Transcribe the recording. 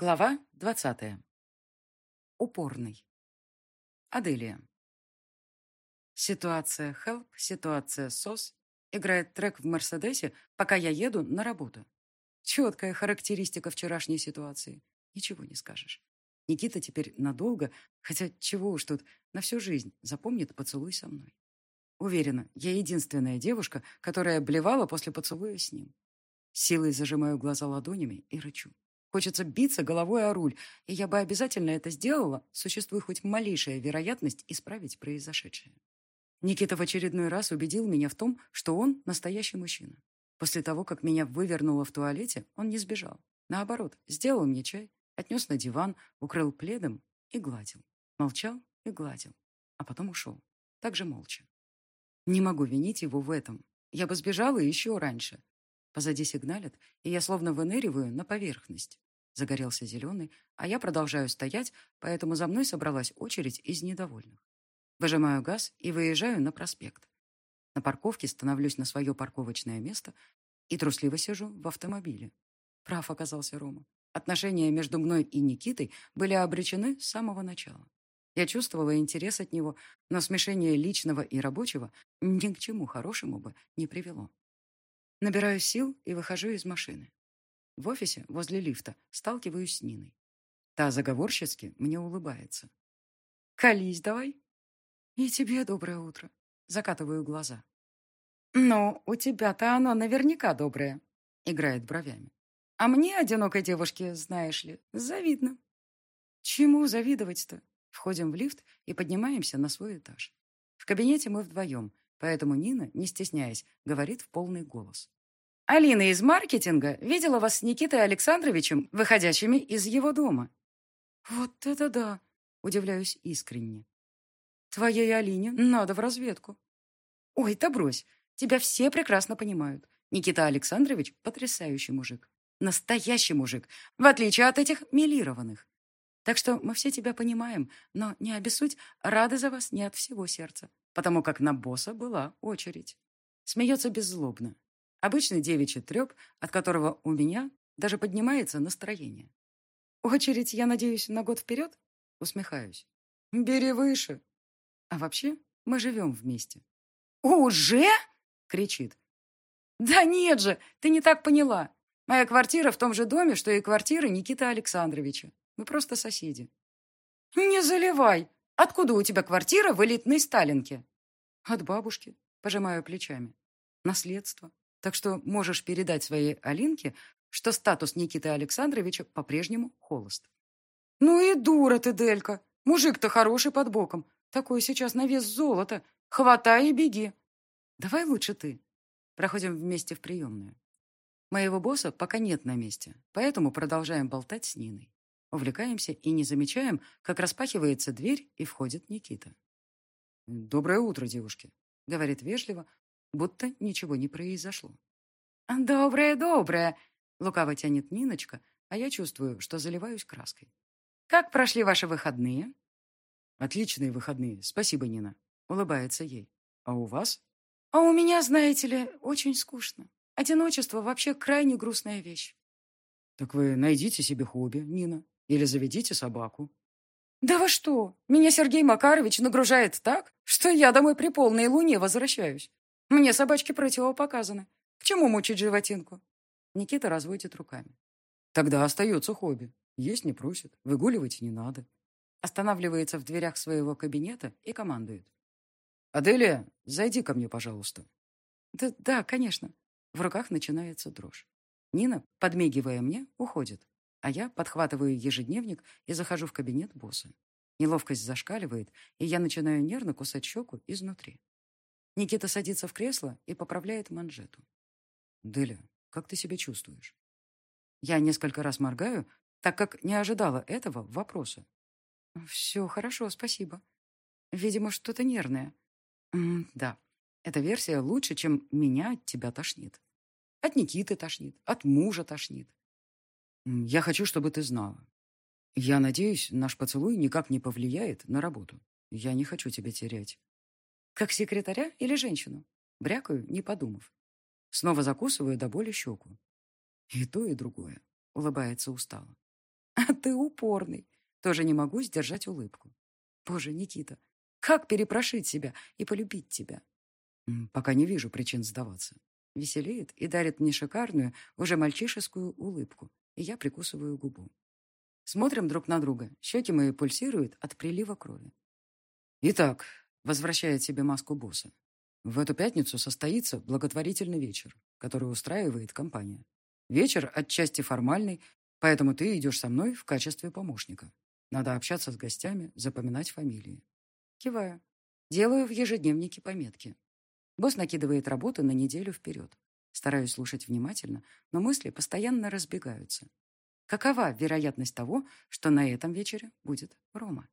Глава двадцатая. Упорный. Аделия. Ситуация Help, ситуация SOS. Играет трек в Мерседесе, пока я еду на работу. Четкая характеристика вчерашней ситуации. Ничего не скажешь. Никита теперь надолго, хотя чего уж тут, на всю жизнь запомнит поцелуй со мной. Уверена, я единственная девушка, которая блевала после поцелуя с ним. Силой зажимаю глаза ладонями и рычу. Хочется биться головой о руль, и я бы обязательно это сделала, существует хоть малейшая вероятность исправить произошедшее. Никита в очередной раз убедил меня в том, что он настоящий мужчина. После того, как меня вывернуло в туалете, он не сбежал. Наоборот, сделал мне чай, отнес на диван, укрыл пледом и гладил. Молчал и гладил, а потом ушел. Так же молча. Не могу винить его в этом. Я бы сбежала еще раньше, Позади сигналят, и я словно выныриваю на поверхность. Загорелся зеленый, а я продолжаю стоять, поэтому за мной собралась очередь из недовольных. Выжимаю газ и выезжаю на проспект. На парковке становлюсь на свое парковочное место и трусливо сижу в автомобиле. Прав оказался Рома. Отношения между мной и Никитой были обречены с самого начала. Я чувствовала интерес от него, но смешение личного и рабочего ни к чему хорошему бы не привело. Набираю сил и выхожу из машины. В офисе, возле лифта, сталкиваюсь с Ниной. Та заговорщицки мне улыбается. «Колись давай!» «И тебе доброе утро!» Закатываю глаза. «Ну, у тебя-то оно наверняка доброе!» Играет бровями. «А мне, одинокой девушке, знаешь ли, завидно!» «Чему завидовать-то?» Входим в лифт и поднимаемся на свой этаж. В кабинете мы вдвоем, Поэтому Нина, не стесняясь, говорит в полный голос. «Алина из маркетинга видела вас с Никитой Александровичем, выходящими из его дома». «Вот это да!» — удивляюсь искренне. «Твоей Алине надо в разведку». «Ой, да брось, тебя все прекрасно понимают. Никита Александрович — потрясающий мужик. Настоящий мужик, в отличие от этих милированных. Так что мы все тебя понимаем, но не обессудь, рады за вас не от всего сердца потому как на босса была очередь. Смеется беззлобно. Обычный девичий треп, от которого у меня даже поднимается настроение. «Очередь, я надеюсь, на год вперед?» Усмехаюсь. «Бери выше». А вообще, мы живем вместе. «Уже?» — кричит. «Да нет же, ты не так поняла. Моя квартира в том же доме, что и квартира Никиты Александровича. Мы просто соседи». «Не заливай! Откуда у тебя квартира в элитной Сталинке?» От бабушки, пожимаю плечами. Наследство. Так что можешь передать своей Алинке, что статус Никиты Александровича по-прежнему холост. Ну и дура ты, Делька. Мужик-то хороший под боком. Такой сейчас на вес золота. Хватай и беги. Давай лучше ты. Проходим вместе в приемную. Моего босса пока нет на месте, поэтому продолжаем болтать с Ниной. Увлекаемся и не замечаем, как распахивается дверь и входит Никита. «Доброе утро, девушки», — говорит вежливо, будто ничего не произошло. «Доброе, доброе», — лукаво тянет Ниночка, а я чувствую, что заливаюсь краской. «Как прошли ваши выходные?» «Отличные выходные, спасибо, Нина», — улыбается ей. «А у вас?» «А у меня, знаете ли, очень скучно. Одиночество вообще крайне грустная вещь». «Так вы найдите себе хобби, Нина, или заведите собаку. «Да вы что? Меня Сергей Макарович нагружает так, что я домой при полной луне возвращаюсь. Мне собачки противопоказаны. К чему мучить животинку?» Никита разводит руками. «Тогда остается хобби. Есть не просит, выгуливать не надо». Останавливается в дверях своего кабинета и командует. «Аделия, зайди ко мне, пожалуйста». «Да, да, конечно». В руках начинается дрожь. Нина, подмигивая мне, уходит. А я подхватываю ежедневник и захожу в кабинет босса. Неловкость зашкаливает, и я начинаю нервно кусать щеку изнутри. Никита садится в кресло и поправляет манжету. «Деля, как ты себя чувствуешь?» Я несколько раз моргаю, так как не ожидала этого вопроса. «Все хорошо, спасибо. Видимо, что-то нервное. -м да, эта версия лучше, чем меня от тебя тошнит. От Никиты тошнит, от мужа тошнит. Я хочу, чтобы ты знала. Я надеюсь, наш поцелуй никак не повлияет на работу. Я не хочу тебя терять. Как секретаря или женщину? Брякаю, не подумав. Снова закусываю до боли щеку. И то, и другое. Улыбается устало. А ты упорный. Тоже не могу сдержать улыбку. Боже, Никита, как перепрошить себя и полюбить тебя? Пока не вижу причин сдаваться. Веселеет и дарит мне шикарную, уже мальчишескую улыбку, и я прикусываю губу. Смотрим друг на друга, щеки мои пульсируют от прилива крови. Итак, возвращает себе маску босса. В эту пятницу состоится благотворительный вечер, который устраивает компания. Вечер отчасти формальный, поэтому ты идешь со мной в качестве помощника. Надо общаться с гостями, запоминать фамилии. Киваю. Делаю в ежедневнике пометки. Босс накидывает работу на неделю вперед. Стараюсь слушать внимательно, но мысли постоянно разбегаются. Какова вероятность того, что на этом вечере будет Рома?